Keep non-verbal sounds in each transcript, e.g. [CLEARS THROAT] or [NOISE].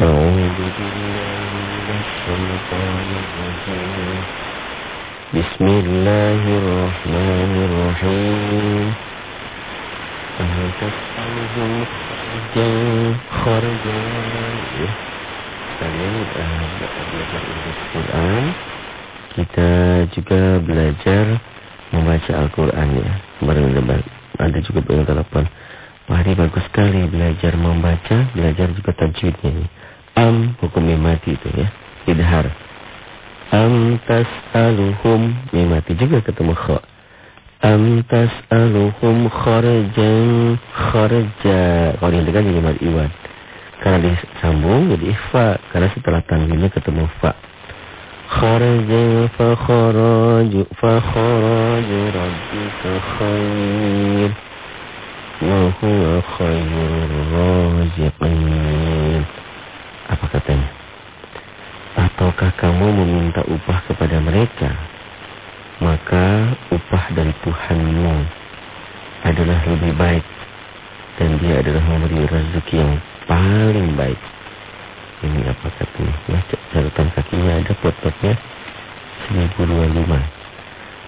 أعوذ بالله من الشيطان الرجيم بسم الله الرحمن الرحيم هل تسألهم خرجا خرجا Kalian uh, belajar Al-Quran Kita juga belajar membaca Al-Quran ya Kemarin ada juga pengen telepon Wah ini bagus sekali belajar membaca Belajar juga tajwidnya ini Am hukum mati itu ya Idhar. Am tas'aluhum Mimati juga ketemu kho Am tas'aluhum kharajan Kharaja Kalau dihentikan jadi mat iwan. Karena disambung jadi ikhfa Karena setelah tanwinnya ketemu fa. Kharaja fa kharaju Fa kharaju rabbika khair. Wa huwa khairur Apa katanya? Ataukah kamu meminta upah kepada mereka? Maka upah dari Tuhanmu adalah lebih baik. Dan dia adalah memberi rezeki yang paling baik. Ini apa katanya? Ya, catatan kakinya ada pot-potnya 1025.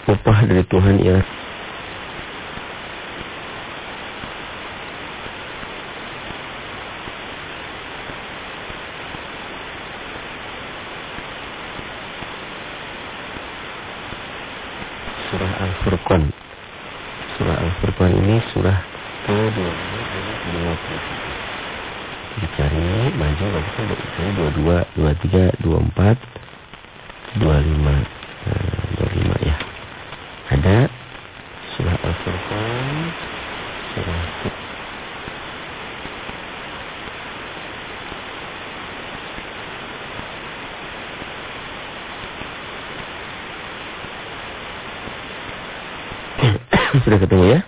Upah dari Tuhan ialah surah Al-Furqan. Surah Al-Furqan ini surah ke-20 Dicari bisa dicari 22, 23, 24, 25. Nah, 25 ya. Ada surah Al-Furqan, surah Sudah ketemu ya?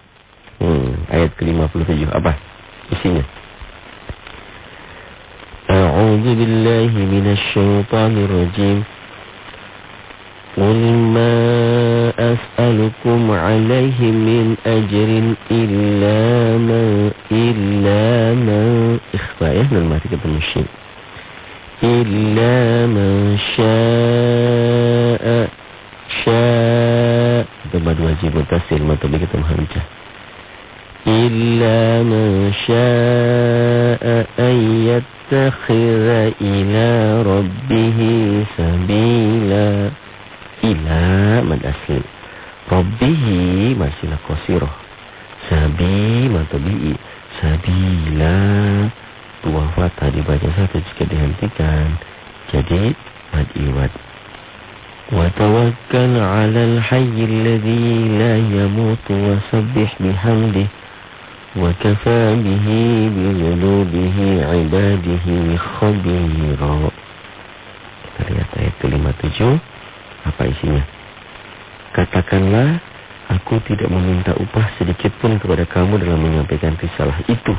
Katakanlah Aku tidak meminta upah sedikit pun kepada kamu dalam menyampaikan risalah itu.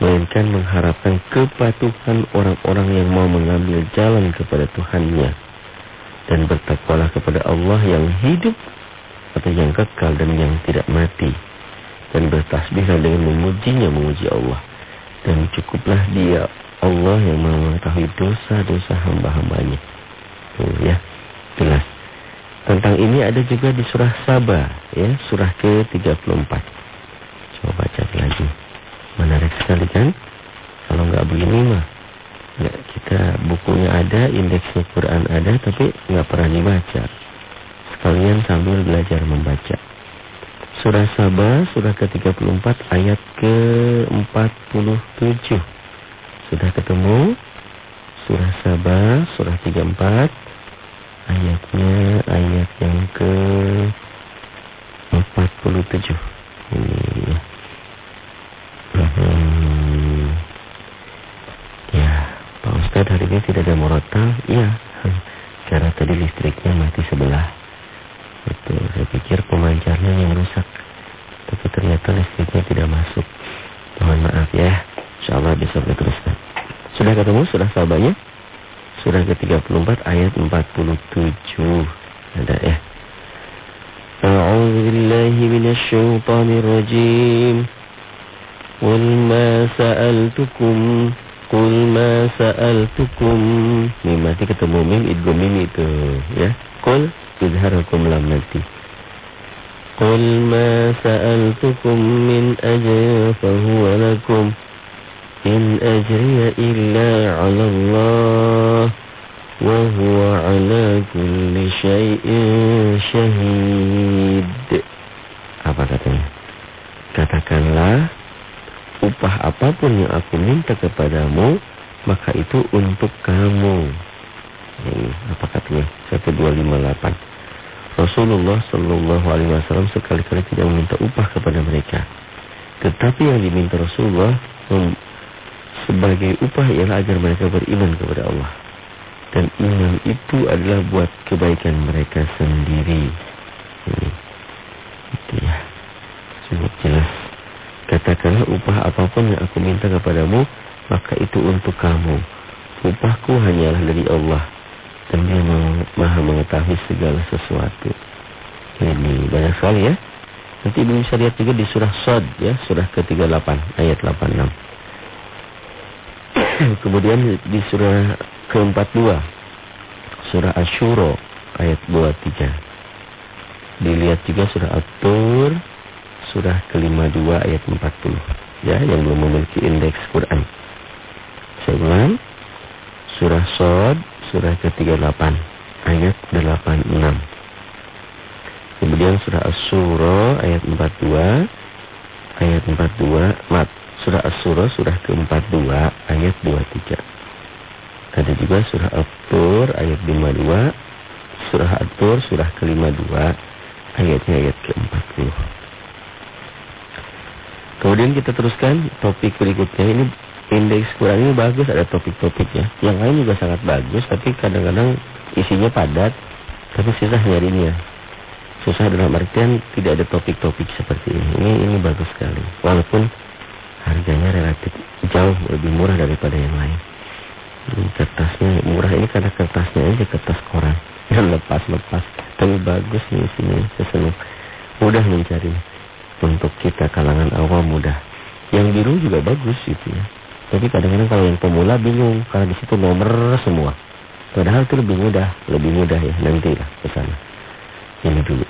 Melainkan mengharapkan kepatuhan orang-orang yang mau mengambil jalan kepada Tuhannya. Dan bertakwalah kepada Allah yang hidup atau yang kekal dan yang tidak mati. Dan bertasbihlah dengan memujinya memuji Allah. Dan cukuplah dia Allah yang mengetahui dosa-dosa hamba-hambanya. Tuh ya jelas tentang ini ada juga di surah Sabah ya surah ke-34 coba baca lagi menarik sekali kan kalau nggak begini mah Ya, kita bukunya ada, indeksnya Quran ada, tapi nggak pernah dibaca. Sekalian sambil belajar membaca. Surah Sabah, surah ke-34, ayat ke-47. Sudah ketemu? Surah Sabah, surah 34, ayatnya ayat yang ke-47. Ini ya. Ya. Pak Ustadz hari ini tidak ada morotal? Iya. [LAUGHS] Karena tadi listriknya mati sebelah. Itu saya pikir pemancarnya yang rusak. Tapi ternyata listriknya tidak masuk. Mohon maaf ya. Insya Allah besok diteruskan. Sudah ketemu? Sudah sahabatnya? Surah ke-34 ayat 47. Ada ya. A'udzu billahi minasyaitonir rajim. Wal ma sa'altukum Qul ma sa'altukum Mim mati ketemu mim idgham itu ya. Qul izhar hukum lam mati. Qul ma sa'altukum min ajrin fahuwa lakum Ajriya illa 'ala Allah wa huwa 'ala kulli syai'in syahid. Apa katanya? Katakanlah upah apa pun yang aku minta kepadamu maka itu untuk kamu. Ini apa katanya? 1258. Rasulullah Shallallahu Alaihi Wasallam sekali-kali tidak meminta upah kepada mereka. Tetapi yang diminta Rasulullah sebagai upah ialah agar mereka beriman kepada Allah. Dan iman itu adalah buat kebaikan mereka sendiri. Itu ya. Cukup jelas. Katakanlah upah apa pun yang aku minta kepadamu, maka itu untuk kamu. Upahku hanyalah dari Allah. Dan dia maha mengetahui segala sesuatu. Ini banyak sekali ya. Nanti bisa lihat juga di surah Sod ya, surah ke-38 ayat 86. Kemudian di surah ke-42 surah Asyuro ayat 23. Dilihat juga surah At-Tur surah ke-52 ayat 40. Ya, yang belum memiliki indeks Quran. Saya ulang. Surah Sod surah ke-38 ayat 86. Kemudian surah As-Sura ayat 42 ayat 42 mat surah As-Sura surah ke-42 ayat 23. Ada juga surah At-Tur ayat 52, surah At-Tur surah ke-52 ayatnya ayat ke-40. Kemudian kita teruskan topik berikutnya ini indeks Quran ini bagus ada topik-topiknya. Yang lain juga sangat bagus tapi kadang-kadang isinya padat tapi susah nyarinya. Susah dalam artian tidak ada topik-topik seperti ini. Ini ini bagus sekali. Walaupun harganya relatif jauh lebih murah daripada yang lain. Ini kertasnya murah ini karena kertasnya aja kertas koran [LAUGHS] yang lepas-lepas. Tapi bagus nih isinya. Saya. Mudah mencari. Untuk kita kalangan awam mudah. Yang biru juga bagus itu ya. Tapi kadang-kadang kalau yang pemula bingung karena di situ nomor semua. Padahal itu lebih mudah, lebih mudah ya nanti lah ke sana. Ini dulu.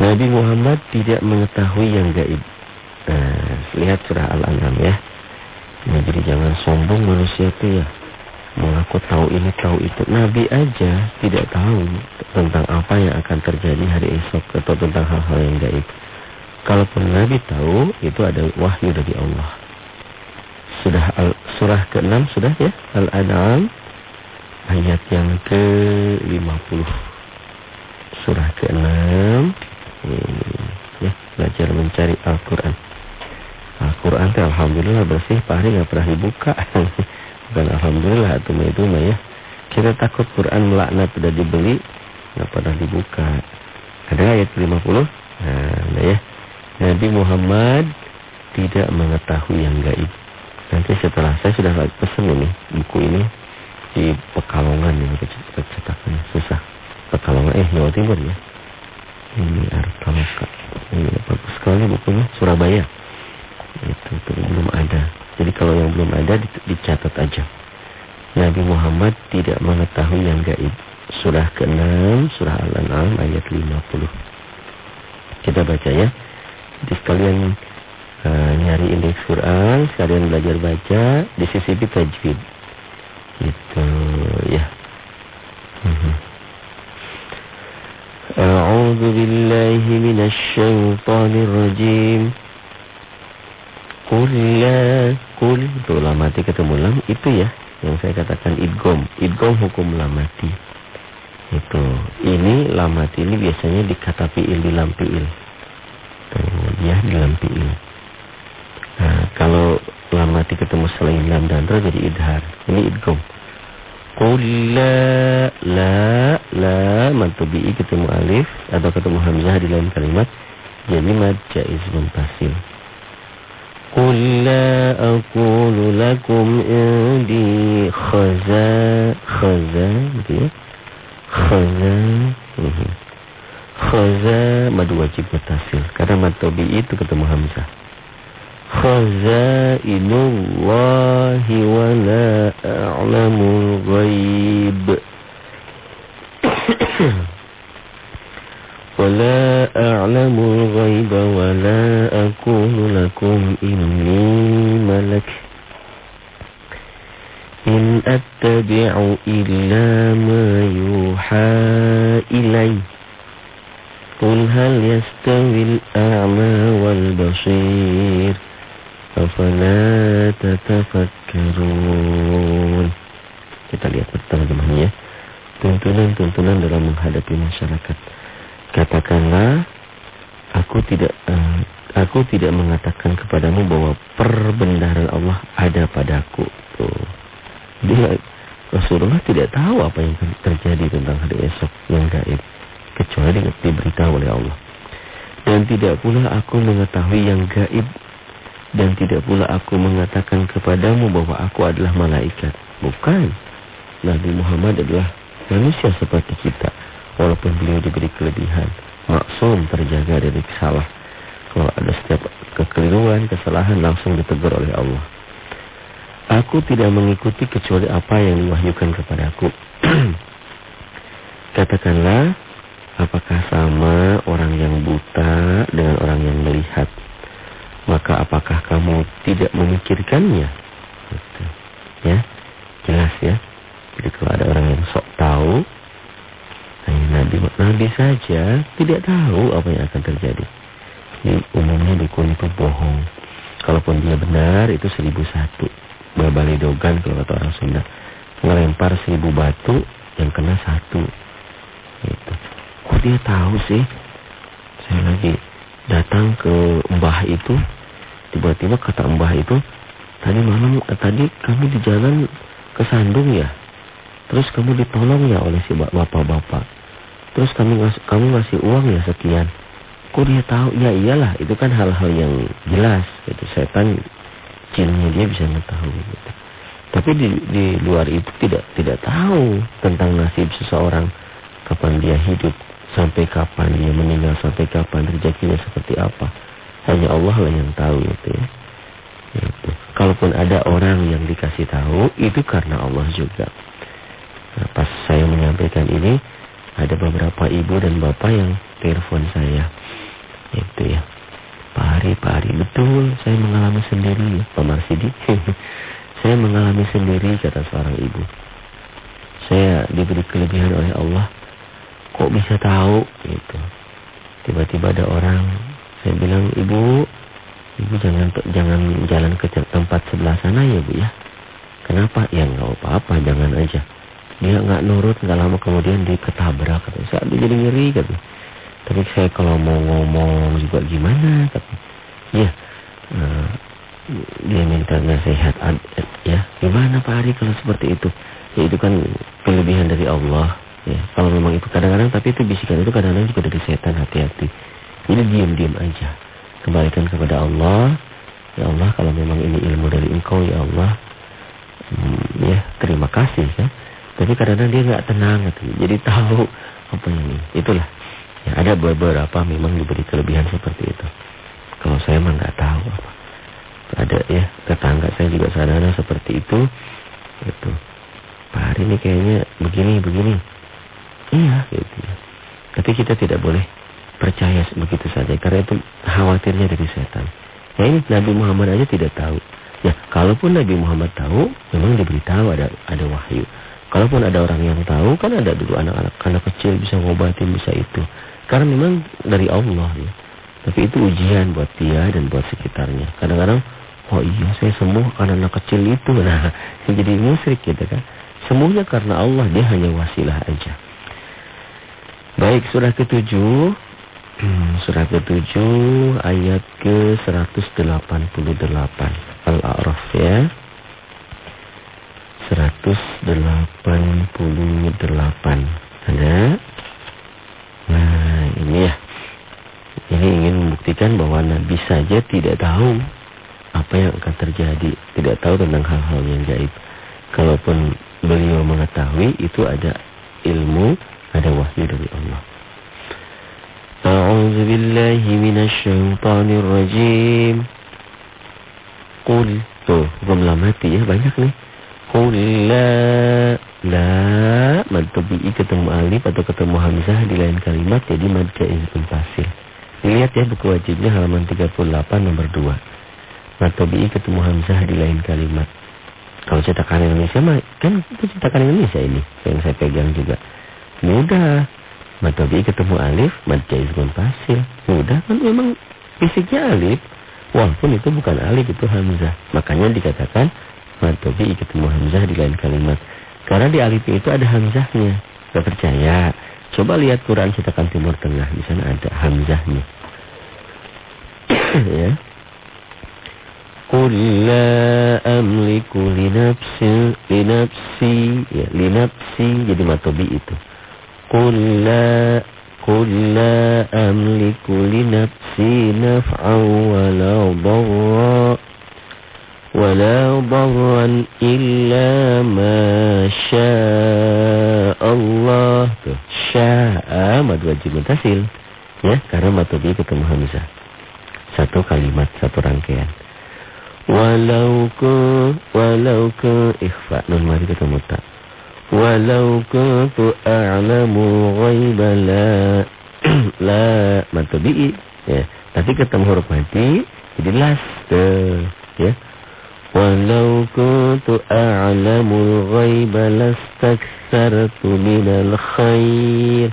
Nabi Muhammad tidak mengetahui yang gaib. Nah, lihat surah Al-An'am ya. Nah, jadi jangan sombong manusia itu ya. Mengaku tahu ini, tahu itu. Nabi aja tidak tahu tentang apa yang akan terjadi hari esok atau tentang hal-hal yang gaib. Kalaupun Nabi tahu, itu ada wahyu dari Allah. Sudah al, surah ke-6 sudah ya, Al-An'am ayat yang ke-50. Surah ke-6 ya, belajar mencari Al-Qur'an. Itu Alhamdulillah bersih Pak Hari gak pernah dibuka. [LAUGHS] Bukan Alhamdulillah itu mah itu mah ya. Kita takut Quran melaknat sudah dibeli Gak pernah dibuka. Ada ayat 50 Nah ya. Nabi Muhammad tidak mengetahui yang gaib. Nanti setelah saya sudah pesan ini Buku ini Di Pekalongan ini Cetakannya susah. Pekalongan eh Jawa Timur ya. Ini Artaloka. Ini bagus sekali bukunya Surabaya itu, itu belum ada. Jadi kalau yang belum ada dicatat aja. Nabi Muhammad tidak mengetahui yang gaib. Surah ke-6, surah Al-An'am ayat 50. Kita baca ya. Jadi sekalian uh, nyari indeks Quran, sekalian belajar baca, di sisi tajwid. Itu ya. Mhm. A'udzu billahi minasy syaithanir rajim. Kul. La kul itu lamati ketemu lam. Itu ya yang saya katakan idgom idgom hukum lamati itu. Ini lamati ini biasanya di kata fiil di lam ya di lam nah, kalau lamati ketemu selain lam dan ra jadi idhar. Ini idgom Qul la la mantubi ketemu alif atau ketemu hamzah di dalam kalimat. Jadi mad jaiz muntasil قل لا أقول لكم عندي خزاء خزاء خزاء Khaza madu wajib mutasil Karena mad itu ketemu hamzah khazainullahi wa la a'lamul ghaib ولا أعلم الغيب ولا أكون لكم إني ملك إن أتبع إلا ما يوحى إلي قل هل يستوي الأعمى والبصير أفلا تتفكرون Kita lihat terjemahnya Tuntunan-tuntunan dalam menghadapi masyarakat. Katakanlah Aku tidak uh, Aku tidak mengatakan kepadamu bahwa perbendaharaan Allah ada padaku. Tuh. Dia Rasulullah tidak tahu apa yang terjadi tentang hari esok yang gaib kecuali diberitahu oleh Allah. Dan tidak pula aku mengetahui yang gaib dan tidak pula aku mengatakan kepadamu bahwa aku adalah malaikat. Bukan. Nabi Muhammad adalah manusia seperti kita walaupun beliau diberi kelebihan. Maksum terjaga dari salah. Kalau ada setiap kekeliruan, kesalahan langsung ditegur oleh Allah. Aku tidak mengikuti kecuali apa yang diwahyukan kepadaku. [CLEARS THROAT] Katakanlah, apakah sama orang yang buta dengan orang yang melihat? Maka apakah kamu tidak memikirkannya? Gitu. Ya, tidak tahu apa yang akan terjadi. Ini umumnya dukun itu bohong. Kalaupun dia benar, itu seribu satu dogan kalau kata orang Sunda. Ngelempar seribu batu yang kena satu. Gitu. Kok dia tahu sih? Saya lagi datang ke mbah itu. Tiba-tiba kata mbah itu. Tadi malam, eh, tadi kami di jalan ke Sandung ya. Terus kamu ditolong ya oleh si bapak-bapak. Terus kami ngas, kamu ngasih uang ya sekian. Kok dia tahu? Ya iyalah, itu kan hal-hal yang jelas. Itu setan jinnya dia bisa mengetahui gitu. Tapi di, di luar itu tidak tidak tahu tentang nasib seseorang kapan dia hidup, sampai kapan dia meninggal, sampai kapan rezekinya seperti apa. Hanya Allah lah yang tahu itu ya. Itu. Kalaupun ada orang yang dikasih tahu, itu karena Allah juga. Nah, pas saya menyampaikan ini, ada beberapa ibu dan bapak yang telepon saya. Itu ya. Pak Hari, Pak Hari, betul saya mengalami sendiri Pak Marsidi. [LAUGHS] saya mengalami sendiri, kata seorang ibu. Saya diberi kelebihan oleh Allah. Kok bisa tahu? Gitu. Tiba-tiba ada orang, saya bilang, Ibu, Ibu jangan jangan jalan ke tempat sebelah sana ya Bu ya. Kenapa? Ya nggak apa-apa, jangan aja. Dia nggak nurut, nggak lama kemudian diketabrak. Kata. Saya jadi ngeri kata. Tapi saya kalau mau ngomong juga gimana? Tapi ya uh, dia minta nasihat ya. Gimana Pak Ari kalau seperti itu? Ya itu kan kelebihan dari Allah. Ya, kalau memang itu kadang-kadang tapi itu bisikan itu kadang-kadang juga dari setan hati-hati. Ini diam-diam aja. Kembalikan kepada Allah. Ya Allah kalau memang ini ilmu dari Engkau ya Allah. Hmm, ya terima kasih ya. Tapi kadang-kadang dia nggak tenang gitu. Jadi tahu apa ini. Itulah Ya, ada beberapa memang diberi kelebihan seperti itu. Kalau saya mah nggak tahu apa. Ada ya tetangga saya juga sadana seperti itu. Itu. Pak hari ini kayaknya begini begini. Iya gitu. Tapi kita tidak boleh percaya begitu saja karena itu khawatirnya dari setan. Ya ini Nabi Muhammad aja tidak tahu. Ya, kalaupun Nabi Muhammad tahu, memang diberitahu ada ada wahyu. Kalaupun ada orang yang tahu, kan ada dulu anak-anak anak kecil bisa ngobatin, bisa itu. Karena memang dari Allah ya. Tapi itu ujian buat dia dan buat sekitarnya. Kadang-kadang, oh iya saya sembuh karena anak kecil itu. [LAUGHS] Nah, jadi musyrik gitu kan. Semuanya karena Allah, dia hanya wasilah aja. Baik, surah ketujuh. Hmm, surah ketujuh ayat ke 188. Al-A'raf ya. 188. Ada? Nah ini ya Ini ingin membuktikan bahwa Nabi saja tidak tahu Apa yang akan terjadi Tidak tahu tentang hal-hal yang gaib Kalaupun beliau mengetahui Itu ada ilmu Ada wahyu dari Allah A'udzu billahi minasyaitonir rajim Kul. Tuh, hukum lam mati ya. Banyak nih. Kul la. La. Mad tabi'i ketemu alif atau ketemu hamzah di lain kalimat. Jadi mad jaiz pun fasil. Dilihat ya buku wajibnya halaman 38 nomor 2. Mad tabi'i ketemu hamzah di lain kalimat. Kalau cetakan Indonesia mah kan itu cetakan Indonesia ini yang saya pegang juga. Mudah. Mad tabi'i ketemu alif, mad jaiz pun fasil. Mudah kan memang fisiknya alif. Walaupun itu bukan alif itu hamzah. Makanya dikatakan mad tabi'i ketemu hamzah di lain kalimat. Karena di alif itu ada hamzahnya. Gak percaya? Coba lihat Quran cetakan Timur Tengah, di sana ada hamzahnya. [COUGHS] ya. Qul la amliku li nafsi li nafsi ya li nafsi jadi matobi itu. Qul la qul la amliku li nafsi naf'an wa la dharra ولا ضرا إلا ما شاء الله tuh syaa mad wajib mutasil ya karena matobi ketemu hamzah satu kalimat satu rangkaian walau ke walau ke ikhfa nun mari ketemu tak walau kuntu a'lamu ghaiba la [CLEARS THROAT] la matobi ya tapi ketemu huruf mati jadi las tuh ya Walau kuntu a'lamul ghaiba lastakthartu minal khair.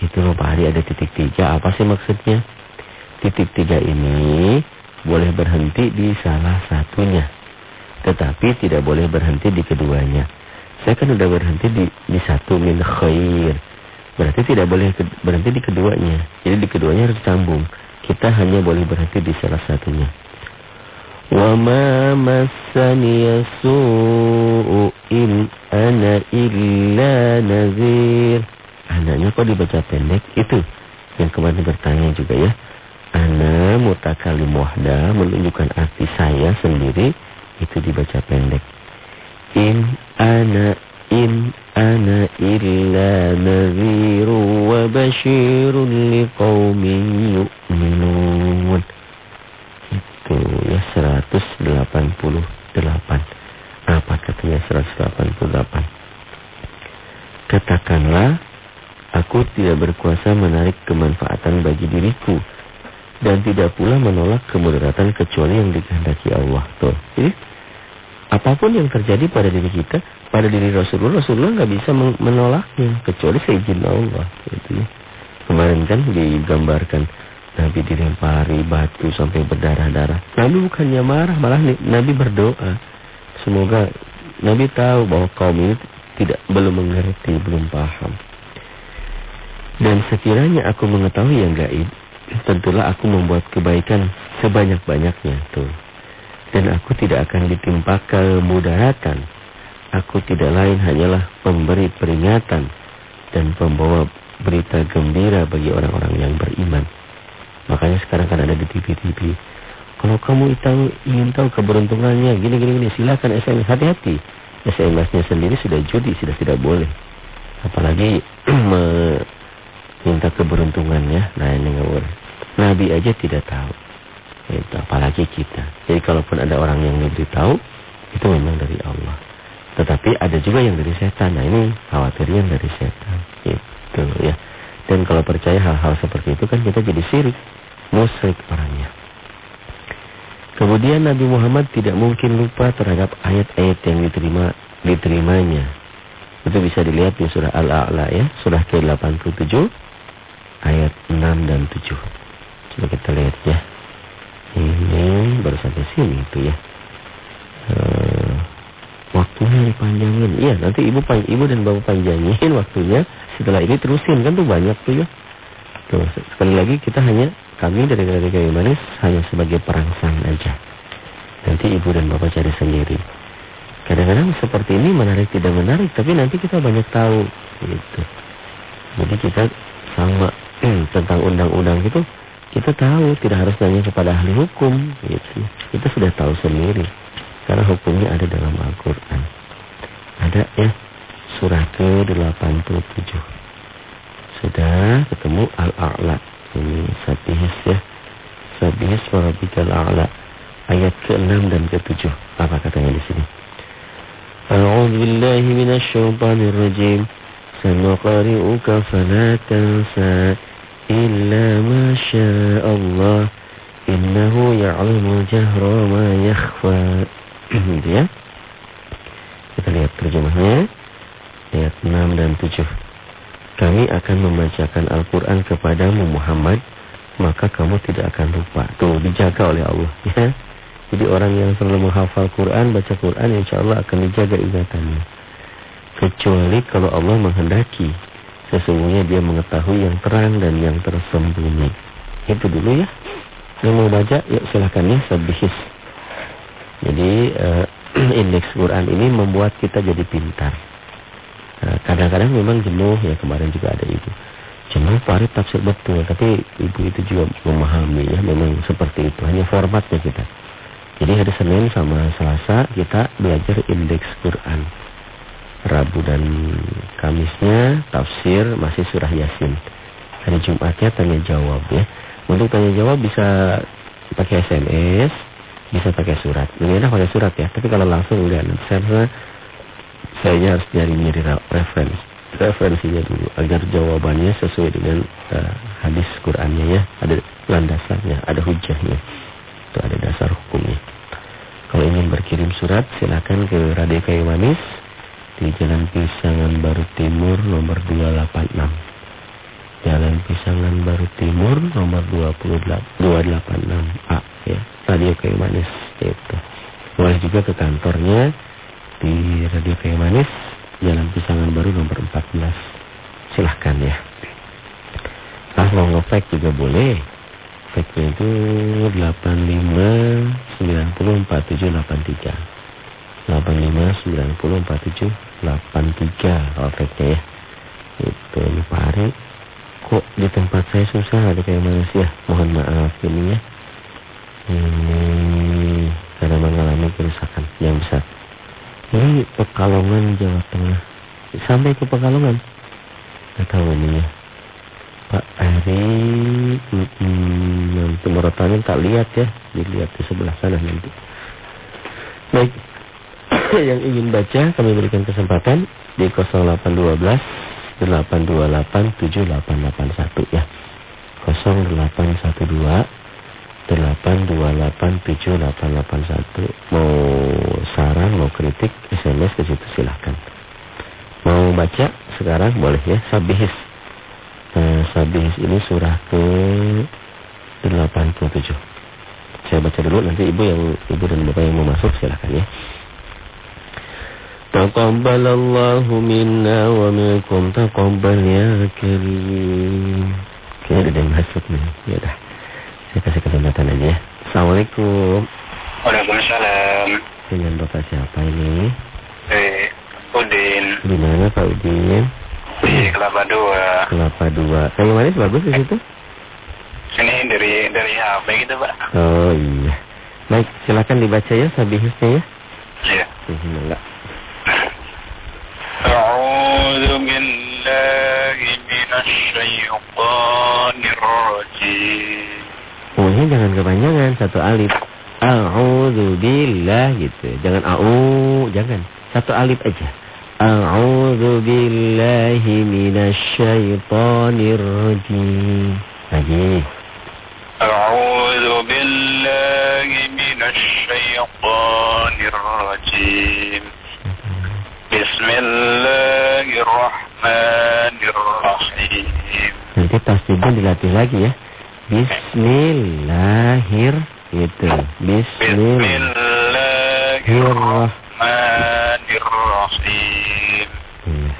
Itu loh Pak Hari ada titik tiga. Apa sih maksudnya? Titik tiga ini boleh berhenti di salah satunya. Tetapi tidak boleh berhenti di keduanya. Saya kan udah berhenti di, di satu min khair. Berarti tidak boleh berhenti di keduanya. Jadi di keduanya harus sambung. Kita hanya boleh berhenti di salah satunya. وما مسني السوء إن أنا إلا نذير Anaknya kok dibaca pendek? Itu yang kemarin bertanya juga ya. Ana mutakalim wahda menunjukkan arti saya sendiri itu dibaca pendek. In ana in ana illa nadhiru wa bashirun liqaumin yu'minun itu ya 188. Apa katanya 188? Katakanlah, aku tidak berkuasa menarik kemanfaatan bagi diriku dan tidak pula menolak kemudaratan kecuali yang dikehendaki Allah. Tuh. Jadi apa pun yang terjadi pada diri kita, pada diri Rasulullah, Rasulullah nggak bisa menolaknya kecuali seizin Allah. Ya. Kemarin kan digambarkan Nabi dilempari batu sampai berdarah-darah. Nabi bukannya marah, malah Nabi berdoa. Semoga Nabi tahu bahwa kaum ini tidak belum mengerti, belum paham. Dan sekiranya aku mengetahui yang gaib, tentulah aku membuat kebaikan sebanyak-banyaknya tuh. Dan aku tidak akan ditimpa kemudaratan. Aku tidak lain hanyalah pemberi peringatan dan pembawa berita gembira bagi orang-orang yang beriman. Makanya sekarang kan ada di TV-TV. Kalau kamu tahu, ingin tahu keberuntungannya, gini-gini, gini, silakan SMS. Hati-hati. SMS-nya sendiri sudah judi, sudah tidak boleh. Apalagi [CLEARS THROAT] minta keberuntungannya. Nah ini nggak boleh. Nabi aja tidak tahu. Itu, apalagi kita. Jadi kalaupun ada orang yang tahu, itu memang dari Allah. Tetapi ada juga yang dari setan. Nah ini khawatirnya dari setan. Itu ya. Dan kalau percaya hal-hal seperti itu kan kita jadi sirik musyrik orangnya. Kemudian Nabi Muhammad tidak mungkin lupa terhadap ayat-ayat yang diterima diterimanya. Itu bisa dilihat di surah Al-A'la ya, surah ke-87 ayat 6 dan 7. Coba kita lihat ya. Ini baru sampai sini itu ya. Uh, waktunya dipanjangin. Iya, nanti ibu ibu dan bapak panjangin waktunya. Setelah ini terusin kan tuh banyak tuh ya. Tuh, sekali lagi kita hanya kami dari dari kayu manis hanya sebagai perangsang aja. Nanti ibu dan bapak cari sendiri. Kadang-kadang seperti ini menarik tidak menarik, tapi nanti kita banyak tahu. Gitu. Jadi kita sama eh, tentang undang-undang itu kita tahu tidak harus nanya kepada ahli hukum. Gitu. Kita sudah tahu sendiri. Karena hukumnya ada dalam Al-Quran. Ada ya surah ke-87. Sudah ketemu Al-A'la ini sabihis ya sabihis warabikal a'la ayat ke-6 dan ke-7. Apa katanya di sini? A'udzu billahi minasy syaithanir rajim. Sanuqari'uka fala tansa illa ma Allah. Innahu ya'lamu jahra ma yakhfa. [CLEARS THROAT] ya. Kita lihat terjemahnya. Ayat 6 dan 7. Kami akan membacakan Al-Quran kepadamu Muhammad maka kamu tidak akan lupa. Tuh dijaga oleh Allah ya. Jadi orang yang selalu menghafal Quran, baca Quran insya Allah akan dijaga ingatannya. Kecuali kalau Allah menghendaki. Sesungguhnya dia mengetahui yang terang dan yang tersembunyi. Itu dulu ya. Yang mau baca, yuk silahkan ya sabihis. Jadi uh, [CLEARS THROAT] indeks Quran ini membuat kita jadi pintar. Eh, kadang-kadang memang jenuh ya kemarin juga ada itu. Jenuh Farid tafsir betul, tapi ibu itu juga memahami ya memang seperti itu. Hanya formatnya kita. Jadi hari Senin sama Selasa kita belajar indeks Quran. Rabu dan Kamisnya tafsir masih surah Yasin. Hari Jumatnya tanya jawab ya. Untuk tanya jawab bisa pakai SMS, bisa pakai surat. Ini enak pakai surat ya. Tapi kalau langsung udah nanti saya saya harus nyari-nyari referensi referensinya dulu agar jawabannya sesuai dengan uh, hadis Qur'annya ya. Ada landasannya, ada hujahnya itu ada dasar hukumnya. Kalau ingin berkirim surat silakan ke Radio Kayu di Jalan Pisangan Baru Timur nomor 286. Jalan Pisangan Baru Timur nomor 28 286A ya. Radio Kayu Manis itu. Boleh juga ke kantornya di Radio Kayu Manis Jalan Pisangan Baru nomor 14. Silahkan ya. Ah mau ngefake juga boleh. Efeknya itu 85 90 47 83. 85 90 47 83 kalau efeknya ya. Itu ini Pak Kok di tempat saya susah ada kayak ya? Mohon maaf ini ya. Ini karena mengalami kerusakan yang besar. Ini Pekalongan Jawa Tengah. Sampai ke Pekalongan. Ini ya. Pak Eri hmm, nanti tak lihat ya dilihat di sebelah sana nanti baik [COUGHS] yang ingin baca kami berikan kesempatan di 0812 828 7881 ya 0812 828 7881 mau saran mau kritik SMS ke situ silahkan mau baca sekarang boleh ya sabihis eh, Sabih ini surah ke 87. Saya baca dulu nanti ibu yang ibu dan bapak yang mau masuk silahkan ya. Taqabbalallahu minna wa minkum taqabbal ya karim. Kayaknya ada yang masuk nih. Ya dah. Saya kasih kesempatan aja ya. Assalamualaikum. Waalaikumsalam. Dengan bapak siapa ini? Eh, Udin. Di mana Pak Udin? Di Kelapa Dua. Kelapa Dua. Kayu manis bagus di situ? Ini dari dari HP gitu Pak. Oh iya. Baik, silakan dibaca ya sabihisnya ya. Iya. Bismillah. أعوذ بالله من الشيطان الرجيم Oh, jangan kepanjangan satu alif. A'udzubillah gitu. Jangan au, jangan. Satu alif aja. A'udzubillahi minasyaitonir rajim. Lagi. A'udzubillahi minasyaitonir rajim. Bismillahirrahmanirrahim. Nanti pasti dilatih lagi ya. Bismillahirrahmanirrahim. Itu. Bismillahirrahmanirrahim. Iya.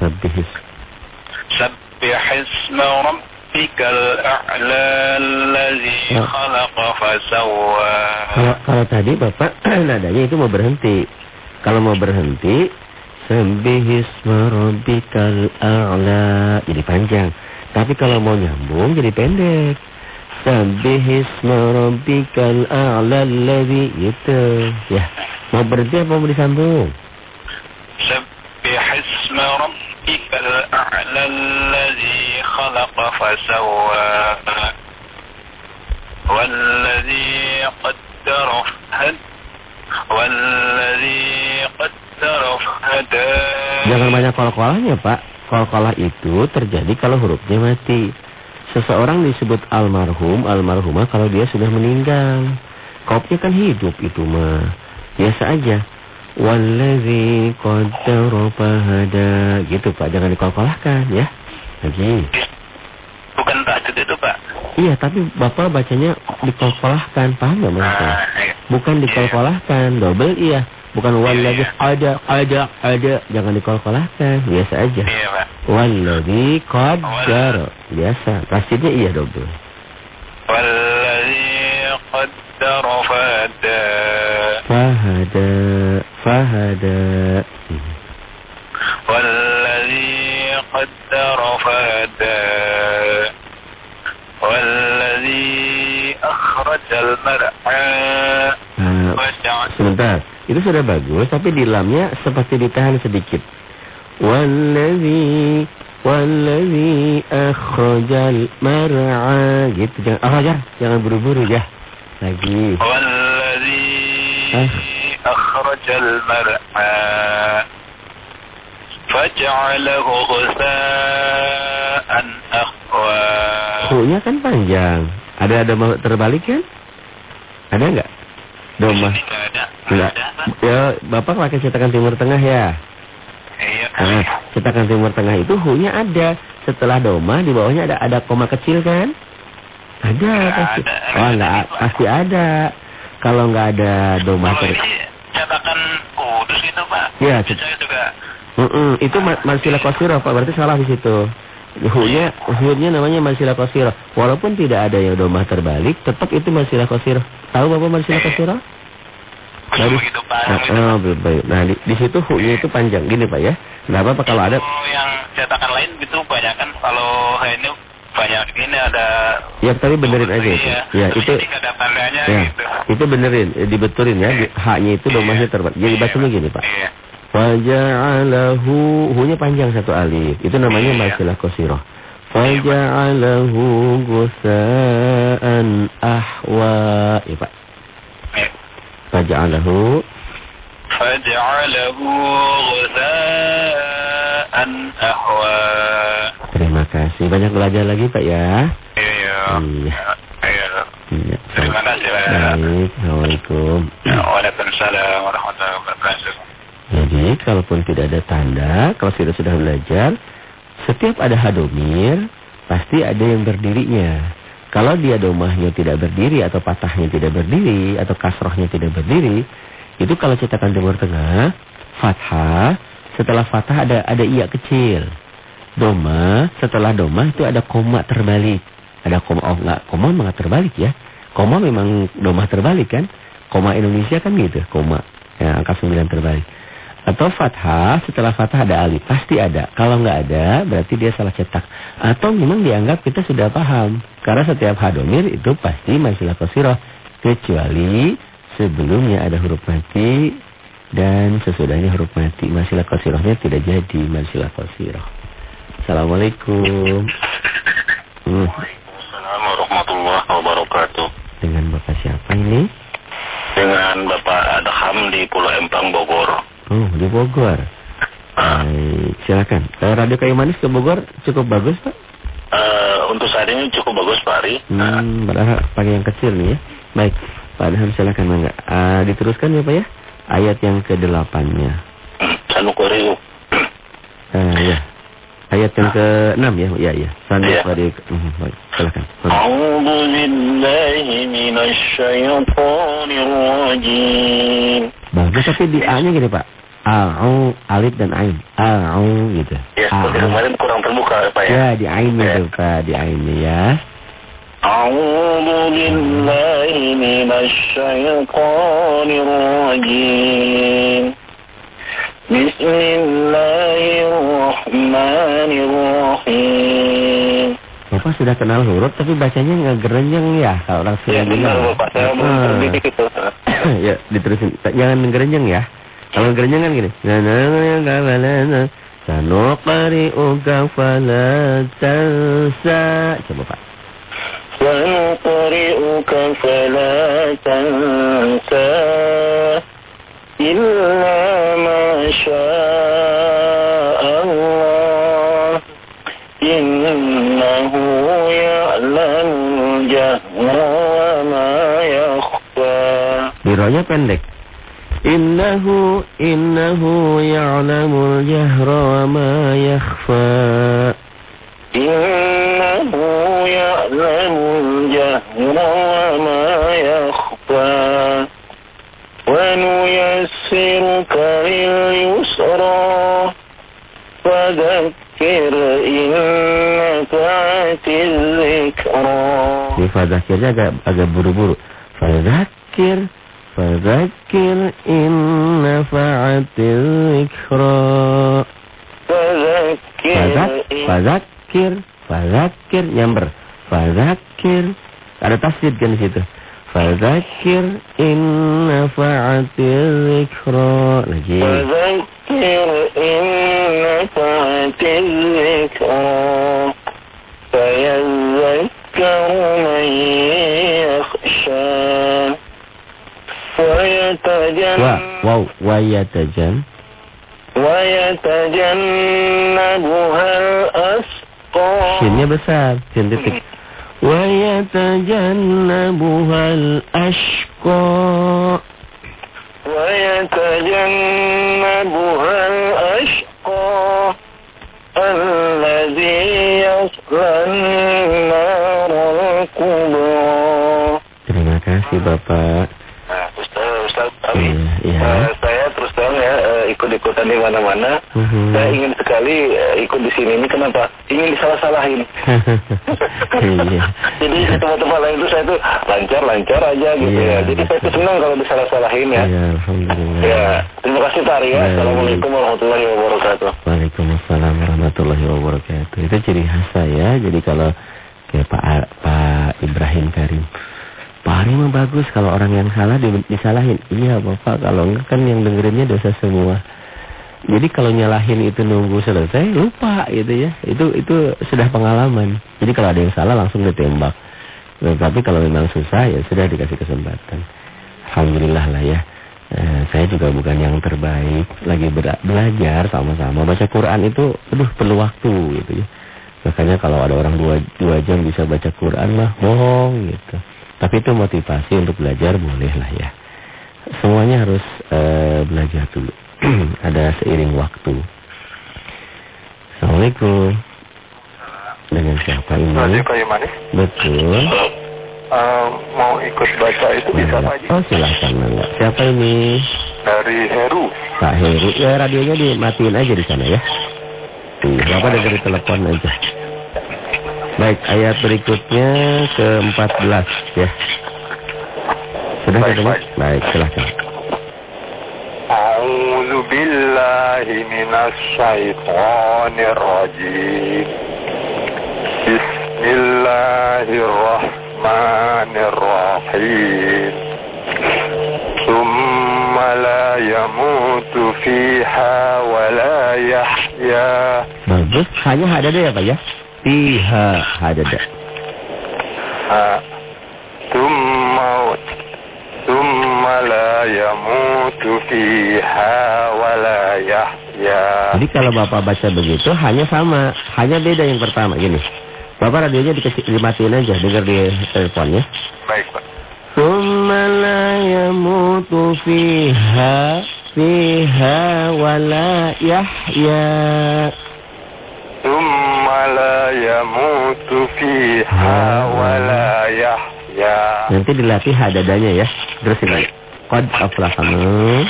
Sabihis. Sabbihisma rabbikal a'la allazi ya. khalaqa fasawwa. Kalau tadi Bapak [CLEARS THROAT] nadanya itu mau berhenti. Kalau mau berhenti, sabbihisma rabbikal a'la. Jadi panjang. Tapi kalau mau nyambung jadi pendek. Sabih isma rabbikal a'la alladhi gitu. Ya. Mau berhenti apa mau disambung? Sabih isma rabbikal a'la alladhi khalaqa fasawa Walladhi qaddara Walladhi qaddara Jangan banyak kol-kolanya, Pak. Kol-kolah itu terjadi kalau hurufnya mati. Seseorang disebut almarhum, almarhumah kalau dia sudah meninggal. Kopnya kan hidup itu mah. Biasa aja. Wallazi qaddara fahada. Gitu Pak, jangan dikol-kolahkan ya. Lagi. Bukan tajud itu Pak. Iya, tapi Bapak bacanya dikol-kolahkan. Paham nggak maksud saya? Ah. Bukan dikol-kolahkan, double iya. Bukan iya, walladhi qada iya. qada qada jangan dikolkolakan biasa aja. Iya, Pak. Walladhi qaddar. Biasa, pastinya iya dong double. Walladhi qaddara fahada. Fahada, fahada. Walladhi qaddara fahada. Walladhi akhrajal mar'a. Ah, sebentar. Itu sudah bagus, tapi di lamnya seperti ditahan sedikit. Wallazi wallazi akhrajal mar'a gitu jangan oh, ya, jangan buru-buru ya. Lagi. Wallazi ah. akhrajal mar'a faj'alahu ghusaan akhwa. Hu'nya kan panjang. Ada ada terbalik kan? Ada enggak? Nggak ada. Enggak. Ya, Bapak pakai cetakan Timur Tengah ya. Iya. Nah, cetakan Timur Tengah itu hu-nya ada. Setelah doma di bawahnya ada ada koma kecil kan? Ada Nggak pasti. ada. Oh, enggak pasti ada. Kalau nggak ada doma Kalau ter cetakan kudus itu Pak. Iya, Itu cet- saya juga. Mm-mm, itu ma marsila kosiro Pak, berarti salah di situ. Hu-nya, hu-nya namanya marsila kosiro. Walaupun tidak ada yang doma terbalik, tetap itu marsila kosiro. Tahu Bapak marsila kosiro? Nah, Belum oh, baik, baik. Nah, di, di situ hu-nya itu panjang. Gini Pak ya. Nah, Bapak kalau ada yang cetakan lain gitu banyak kan kalau ini banyak ini ada Ya tapi benerin aja itu. Iya. Ya Tapi itu ada tandanya ya, gitu. itu benerin, dibetulin ya. Haknya itu domahnya terbalik. Jadi Iya, bacanya Pak. gini Pak. Iya. Faja'alahu Hunya panjang satu alif. Itu namanya iya, iya. masalah kosiroh iya, Faja'alahu gusa'an ahwa. Ya Pak. Faja'alahu. Faja'alahu gusa'an ahwa. Terima kasih. Banyak belajar lagi Pak ya? Iya. Iya. Iya. Terima kasih Pak. Baik. Assalamualaikum. Waalaikumsalam Warahmatullahi Wabarakatuh. Jadi, kalaupun tidak ada tanda, kalau kita sudah belajar, setiap ada hadomir, pasti ada yang berdirinya. Kalau dia domahnya tidak berdiri, atau patahnya tidak berdiri, atau kasrohnya tidak berdiri, itu kalau cetakan timur tengah, fathah, setelah fathah ada ada iya kecil. Doma, setelah doma itu ada koma terbalik. Ada koma, oh enggak, koma memang terbalik ya. Koma memang doma terbalik kan. Koma Indonesia kan gitu, koma. Ya, angka 9 terbalik. Atau fathah, setelah fathah ada alif. Pasti ada. Kalau nggak ada, berarti dia salah cetak. Atau memang dianggap kita sudah paham. Karena setiap hadomir itu pasti masilah kosiroh. Kecuali sebelumnya ada huruf mati dan sesudahnya huruf mati. Masilah kosirohnya tidak jadi masilah kosiroh. Assalamualaikum. Hmm, Waalaikumsalam warahmatullahi wabarakatuh. dengan Bapak siapa ini? Dengan Bapak Adham di Pulau Empang, Bogor. Oh, di Bogor. Baik, silakan. Eh, Radio Kayu Manis ke Bogor cukup bagus, Pak? Uh, untuk saat ini cukup bagus, Pak Ari. Hmm, padahal pagi yang kecil nih ya. Baik, Pak Adham silakan, Mangga. Uh, eh, diteruskan ya, Pak ya? Ayat yang ke-8-nya. Sanukoriu. Uh, ya. Ayat yang ah. ke-6 ya, ya ya. Sanukoriu. Ya. Hmm, baik, silakan. A'udzu billahi minasy rajim. Bagus tapi di A-nya gini, Pak. A'u, alif dan ain. A'u gitu. Ya, seperti kemarin kurang terbuka Pak ya. Ya, di ain ya. tuh Pak, di ain ya. A'udzu billahi minasy syaithanir rajim. Bismillahirrahmanirrahim. Bapak sudah kenal huruf tapi bacanya enggak gerenjang ya kalau orang sering Ya, dengar. benar Bapak, saya mau ah. [COUGHS] dikit ya, diterusin. Jangan gerenjang ya. Kalau kerjanya kan gini. Sanuqari'uka fala tansa. Coba Pak. Sanuqari'uka fala tansa. Illa masya Allah. Innahu ya'lamu jahra wa ma yakhfa. Biranya pendek. إنه إنه يعلم الجهر وما يخفى. إنه يعلم الجهر وما يخفى. ونيسرك لليسرى. فذكر إن نفعت الذكرى. فذكر agak buru-buru. فذكر fadzakir in nafa'atil zikra. فذكر Fadzak إن fadzakir fadzakir nyamber. Fadzakir ada tasdid kan di situ. Fadzakir in nafa'atil zikra. Lagi. فذكر إن نفعت الذكرى ويتجنب wow wa yatajan. ويتجنبها الأشقى Shinnya besar, sin titik. Wa yatajannabuhal ashqa. ويتجنبها الأشقى الذي يصلى النار الكبرى Terima kasih Bapak. Iya. eh, saya terus terang ya eh, ikut-ikutan di mana-mana. Mhm. Saya ingin sekali eh, ikut di sini. Ini kenapa? Ingin disalah-salahin. [LAUGHS] Iya. [LAUGHS] Jadi di tempat-tempat lain itu saya tuh lancar-lancar aja gitu Iya, ya. Jadi saya tuh senang kalau disalah-salahin ya. Iya, alhamdulillah. Ya, terima kasih Pak Arya. Assalamualaikum warahmatullahi wabarakatuh. Waalaikumsalam warahmatullahi wabarakatuh. Itu ciri khas saya. Jadi kalau kayak Pak Pak Ibrahim Karim. Pak mah bagus kalau orang yang salah di- disalahin. Iya Bapak, kalau enggak kan yang dengerinnya dosa semua. Jadi kalau nyalahin itu nunggu selesai lupa gitu ya. Itu itu sudah pengalaman. Jadi kalau ada yang salah langsung ditembak. Nah, tapi kalau memang susah ya sudah dikasih kesempatan. Alhamdulillah lah ya. Eh, saya juga bukan yang terbaik. Lagi belajar sama-sama. Baca Quran itu aduh perlu waktu gitu ya. Makanya kalau ada orang dua, dua jam bisa baca Quran mah bohong gitu. Tapi itu motivasi untuk belajar boleh lah ya. Semuanya harus eh, belajar dulu. [CLEARS THROAT] ada seiring waktu. Assalamualaikum. Dengan siapa ini? Betul. mau ikut baca itu Oh silahkan Mangga. Siapa ini? Dari Heru. Pak Heru. Ya radionya dimatiin aja di sana ya. Iya, Bapak dengar di telepon aja. Baik, ayat berikutnya ke-14 ya. Sudah baik, ketemu? Baik, baik silahkan. A'udzu billahi rajim. Bismillahirrahmanirrahim. La yamutu fiha wa la yahya. Bagus, hanya ada deh ya Pak ya. Iya, ah, fiha hadada. Tumma Tumma la yamutu fiha wa la. Jadi kalau Bapak baca begitu hanya sama. Hanya beda yang pertama gini. Bapak radionya dimatiin aja, dengar di teleponnya. Baik, Pak. Tumma la yamutu fiha fiha wa la yahya. ثم لا يموت فيها ولا يحيا Nanti dilatih hadadanya ya. Terus ini. Qad aflaha man.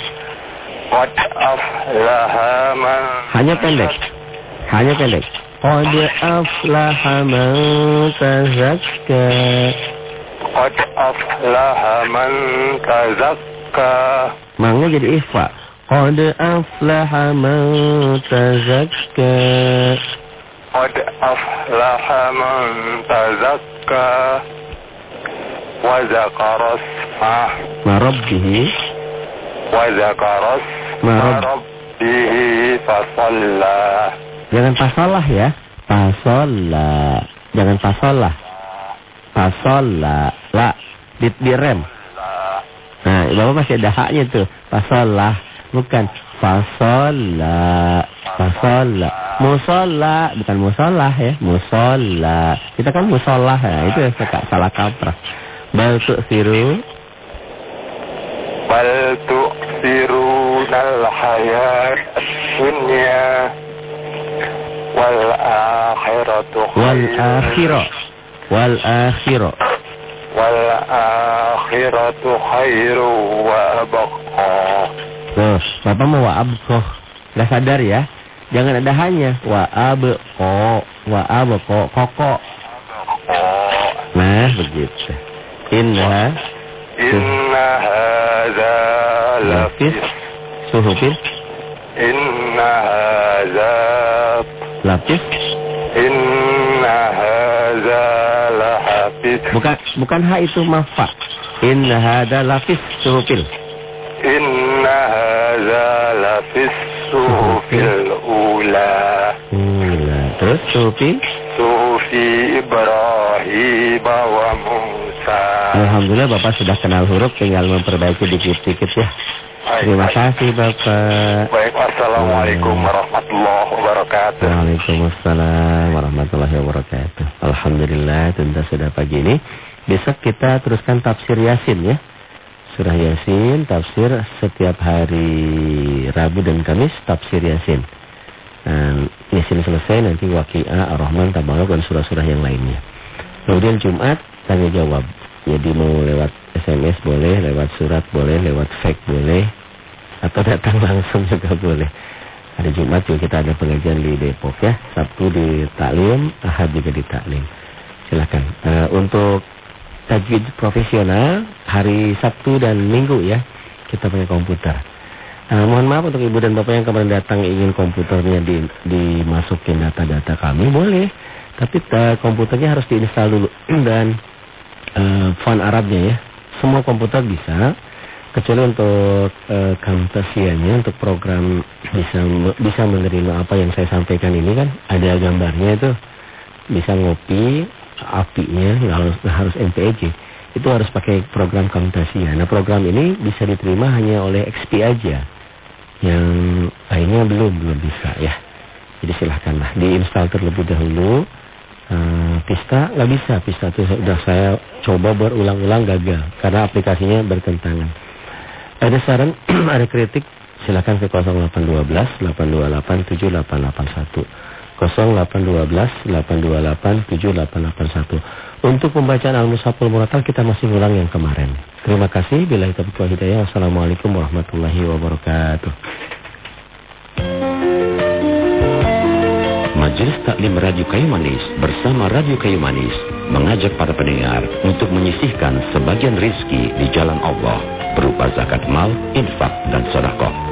قد أفلح من Hanya pendek. Hanya pendek. Qad aflaha man tazakka. قد أفلح من تزكى Mangnya jadi ifa. Qad aflaha man tazakka. قد أفلح من تزكى وذكر اسمه Ma rabbihi. وذكر اسم ما رب- ربه فصلى Jangan pasalah ya. Pasola. Jangan pasolah. Fasolla. La. Di, di rem. Nah, Bapak masih ada haknya tuh. Fasolla. Bukan. Fasolla. Fasolla. Musolla. Bukan musolah ya. Musolla. Kita kan musolah ya. Itu yang suka salah kaprah. Bal siru. Bal tu'sirunal hayat dunya wal akhiratu Wal akhirah. Wal akhirah. wal akhiratu khairu wa abqa. Tuh, Bapak mau wa abqoh. Gak sadar ya. Jangan ada hanya. Wa abqoh. Wa abqoh. Koko. Nah, begitu. Inna. Inna hadza Lafis. lafis Suhufin. Inna hadza Lapis. Inna hadza lahafis Bukan bukan ha itu mafa. Inna hada lapis suhufil. Inna lafis suhufil ula. Terus. Suhufi Ibrahim wa Musa Alhamdulillah Bapak sudah kenal huruf. Tinggal memperbaiki dikit-dikit ya. Terima kasih Bapak. Baik, Assalamualaikum warahmatullahi wabarakatuh Waalaikumsalam warahmatullahi wabarakatuh. Alhamdulillah tuntas sudah pagi ini. Besok kita teruskan tafsir Yasin ya. Surah Yasin, tafsir setiap hari Rabu dan Kamis tafsir Yasin. Dan Yasin selesai nanti Waqi'ah, Ar-Rahman, Tabarok dan surah-surah yang lainnya. Kemudian Jumat tanya jawab. Jadi mau lewat SMS boleh, lewat surat boleh, lewat fax boleh, atau datang [LAUGHS] langsung juga boleh. Hari Jumat juga kita ada pengajian di Depok ya. Sabtu di Taklim, Ahad juga di Taklim. Silakan. Eh, untuk tajwid profesional hari Sabtu dan Minggu ya kita pakai komputer. Eh, mohon maaf untuk ibu dan bapak yang kemarin datang ingin komputernya di, dimasukin data-data kami boleh. Tapi eh, komputernya harus diinstal dulu [CLEARS THROAT] dan eh, font Arabnya ya. Semua komputer bisa kecuali untuk eh, Camtasianya untuk program bisa bisa menerima apa yang saya sampaikan ini kan ada gambarnya itu bisa ngopi apinya nggak harus nggak harus MPEG itu harus pakai program Camtasia. Nah program ini bisa diterima hanya oleh XP aja yang lainnya belum belum bisa ya. Jadi silahkanlah diinstal terlebih dahulu. Uh, Pista nggak bisa, Pista itu sudah saya coba berulang-ulang gagal karena aplikasinya bertentangan. Ada saran, [CLEARS THROAT] ada kritik, silakan ke 0812 828 7881. 0812 828 7881. Untuk pembacaan Al-Musaful Muratal kita masih ulang yang kemarin. Terima kasih. Bila itu hidayah. Wassalamualaikum warahmatullahi wabarakatuh. Majelis Taklim Radio Kayu Manis bersama Radio Kayu Manis mengajak para pendengar untuk menyisihkan sebagian rizki di jalan Allah berupa zakat mal, infak, dan sodakoh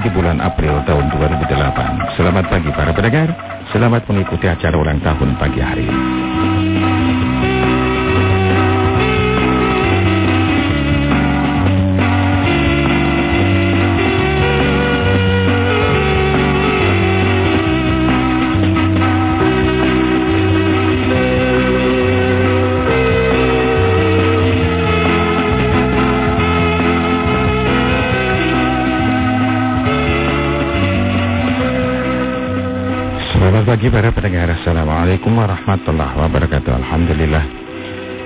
Di bulan April warahmatullahi wabarakatuh. Alhamdulillah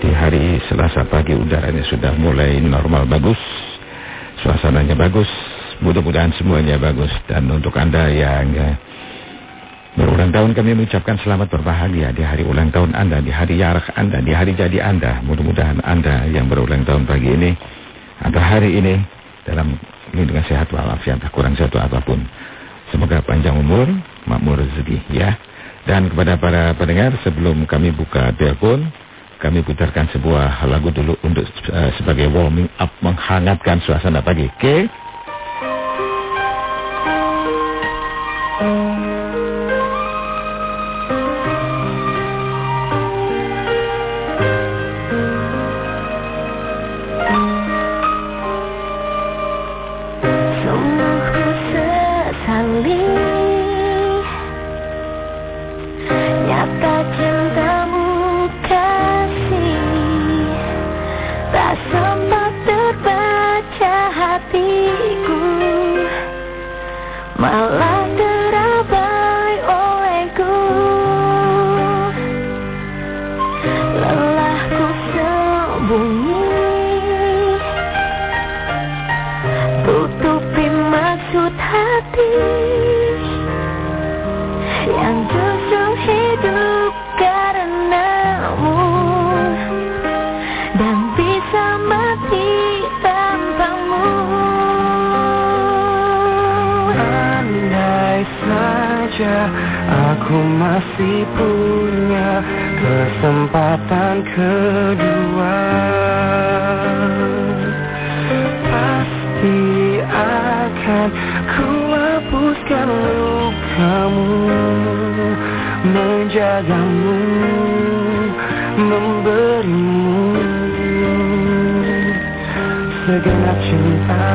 Di hari Selasa pagi udaranya sudah mulai normal bagus. Suasananya bagus. Mudah-mudahan semuanya bagus. Dan untuk anda yang eh, Berulang tahun kami mengucapkan selamat berbahagia Di hari ulang tahun anda Di hari yarak anda Di hari jadi anda. Mudah-mudahan anda yang berulang tahun pagi ini Atau hari ini Dalam lindungan sehat walafiat Kurang satu apa pun. Semoga panjang umur, makmur rezeki ya. Dan kepada para pendengar sebelum kami buka telepon, kami putarkan sebuah lagu dulu untuk uh, sebagai warming up menghangatkan suasana pagi. Oke? Okay? Aku masih punya kesempatan kedua. Pasti akan ku hapuskan lukamu Menjagamu Memberimu Segenap cinta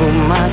Aku masih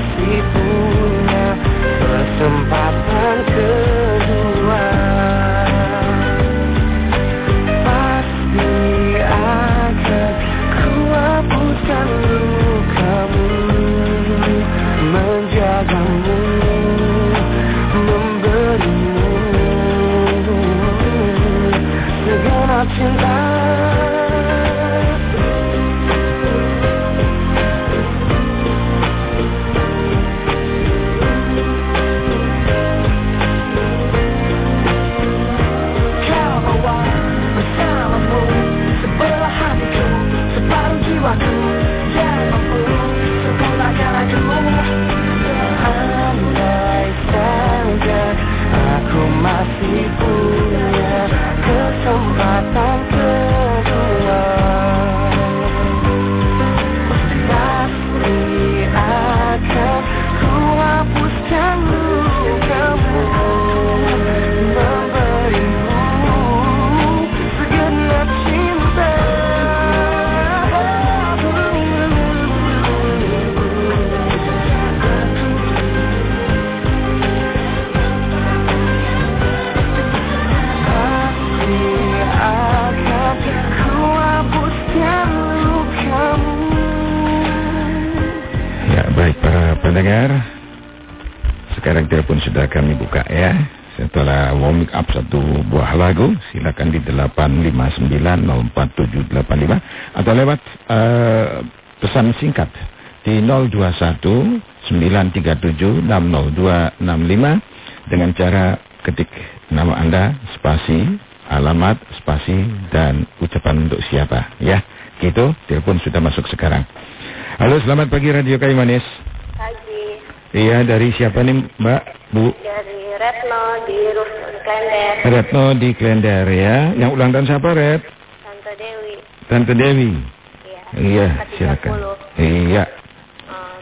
Silakan di 859047785 Atau lewat uh, pesan singkat di 021 937 60265 dengan cara ketik nama Anda, spasi, alamat, spasi, dan ucapan untuk siapa. Ya, gitu. Telepon sudah masuk sekarang. Halo, selamat pagi Radio Kayu Manis. Iya, dari siapa nih Mbak, Bu? dari Retno di Klender, Retno di Klender ya. Yang ulang tahun siapa, Ret? Tante Dewi. Tante Dewi. Iya. Iya, Ke 30. silakan. Iya.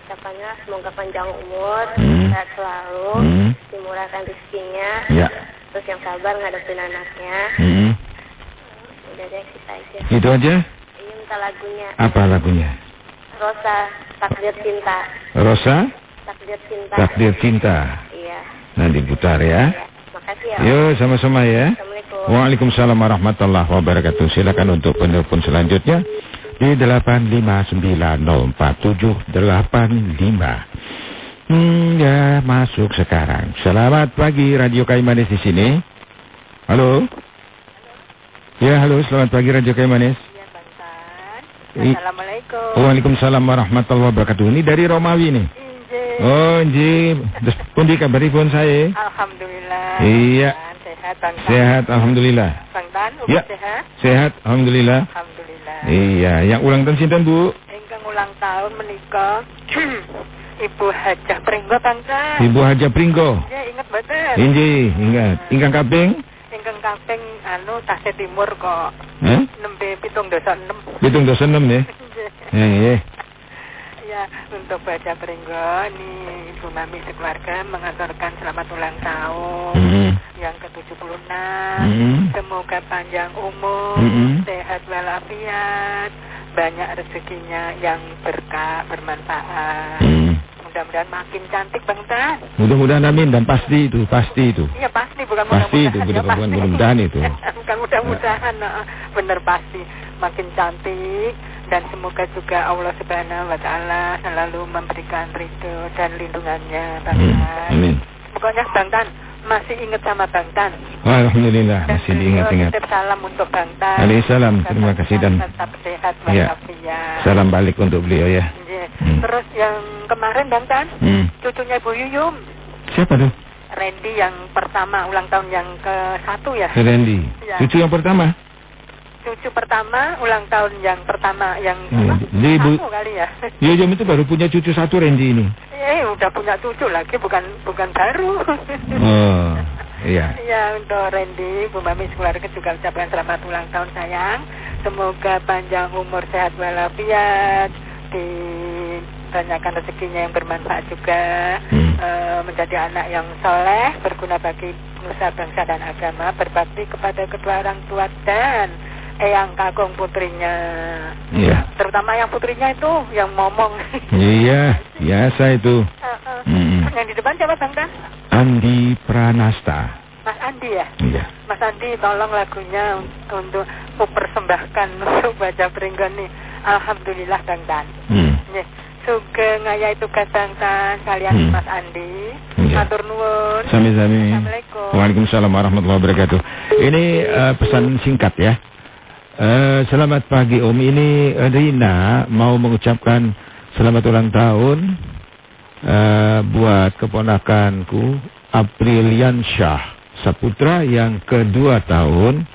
Ucapannya semoga panjang umur, Hmm. sehat selalu, Hmm. dimurahkan rezekinya, Ya. terus yang sabar ngadepin anaknya. Hmm. Udah deh kita aja. Itu aja. Ini minta lagunya Apa lagunya? Rosa Takdir Cinta. Rosa, Takdir Cinta. Takdir Cinta. Iya. Nah, diputar ya. Ya. Makasih ya. Yuk, sama-sama ya. Assalamualaikum. Waalaikumsalam warahmatullahi wabarakatuh. Silakan untuk penelpon selanjutnya di 859047885. Hmm, ya masuk sekarang. Selamat pagi Radio Kaimanis di sini. Halo. Ya, halo. Selamat pagi Radio Kaimanis. Iya, Bantan. Assalamualaikum. Waalaikumsalam warahmatullahi wabarakatuh. Ini dari Romawi nih. Oh, Ji. Terus pun dikabaripun saya. Alhamdulillah. Iya. Sehat Bang Tan. Sehat, alhamdulillah. Bang Tan, Ya. sehat? Sehat, alhamdulillah. Alhamdulillah. Iya, yang ulang tahun sinten, Bu? Ingkang ulang tahun menikah [CLEARS THROAT] Ibu Hajah Pringgo Bang Tan. Ibu Haja Pringgo. Ya ingat betul. Inji, ingat. Ingkang kaping? Ingkang kaping anu Tasih Timur kok. Hah? Nembe pitung dosa enam. Hitung dosen enam [LAUGHS] ya? Ya, iya. Ya, untuk baca Pringgo ini Ibu Mami sekeluarga mengaturkan selamat ulang tahun Hmm. yang ke-76. Hmm. Semoga panjang umur, Mm-mm. sehat walafiat, banyak rezekinya yang berkah, bermanfaat. Hmm. Mudah-mudahan makin cantik Bang Tan. Mudah-mudahan amin dan pasti itu, pasti itu. Iya pasti bukan Pasti itu, mudah-mudahan. bukan- [LAUGHS] bukan mudah-mudahan itu. bukan mudah-mudahan, nah, bener pasti makin cantik dan semoga juga Allah Subhanahu Wa Taala selalu memberikan ridho dan lindungannya Bang. Tan. Amin. Pokoknya Bang Tan masih ingat sama Bang Tan. Alhamdulillah, Dan masih diingat-ingat. salam untuk Bang Tan. Waalaikumsalam, terima kasih dan- tetap sehat Ya. Salam balik untuk beliau ya. Iya. Hmm. Terus yang kemarin Bang Tan, Hmm. cucunya Ibu Yuyum, Siapa tuh? Randy yang pertama ulang tahun yang ke satu ya. Randy. Ya. Cucu yang pertama? Cucu pertama ulang tahun yang pertama yang Hmm. Jadi Ibu- kali ya. Ya, jam itu baru punya cucu satu Randy ini. Eh udah punya cucu lagi bukan bukan baru. Oh, iya. Ya untuk Randy, Bu Mami keluarga juga ucapkan selamat ulang tahun sayang. Semoga panjang umur sehat walafiat, ditanyakan rezekinya yang bermanfaat juga, Hmm. eh, menjadi anak yang soleh, berguna bagi nusa bangsa dan agama, berbakti kepada kedua orang tua dan eyang kakung putrinya. Iya. Terutama yang putrinya itu yang momong. Iya, biasa itu. Eh, eh. Mm-mm. Yang di depan siapa Bang Dan? Andi Pranasta. Mas Andi ya? Iya. Mas Andi tolong lagunya un- untuk mempersembahkan [LAUGHS] untuk baca Pringgon nih. Alhamdulillah Bang Dan. Hmm. Sugeng ngaya itu Bang Dan kalian Hmm. Mas Andi. Iya. Matur nuwun. Sami-sami. Assalamualaikum. Waalaikumsalam warahmatullahi wabarakatuh. Ini eh, pesan singkat ya. Eh, selamat pagi Om. Ini Rina mau mengucapkan selamat ulang tahun eh, buat keponakanku Aprilian Syah Saputra yang kedua tahun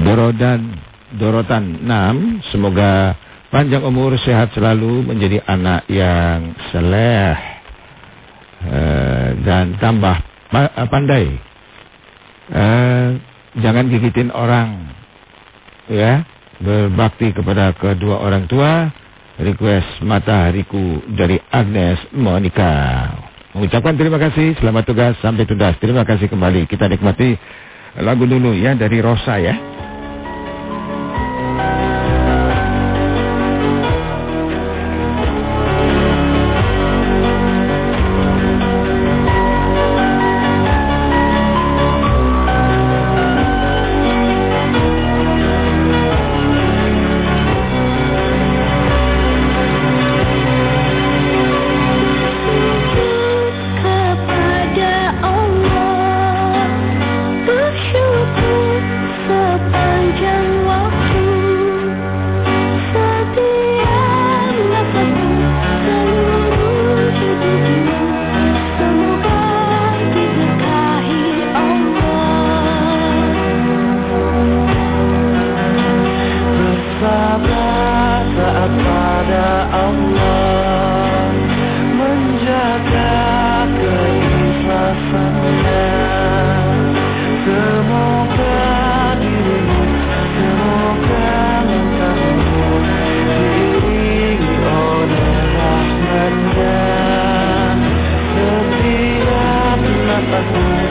Dorodan Dorotan 6 semoga panjang umur sehat selalu menjadi anak yang seleh eh, dan tambah pa- pandai. Eh, jangan gigitin orang ya berbakti kepada kedua orang tua request matahariku dari Agnes Monica. Mengucapkan terima kasih selamat tugas sampai tuntas. Terima kasih kembali. Kita nikmati lagu dulu ya dari Rosa ya Thank you.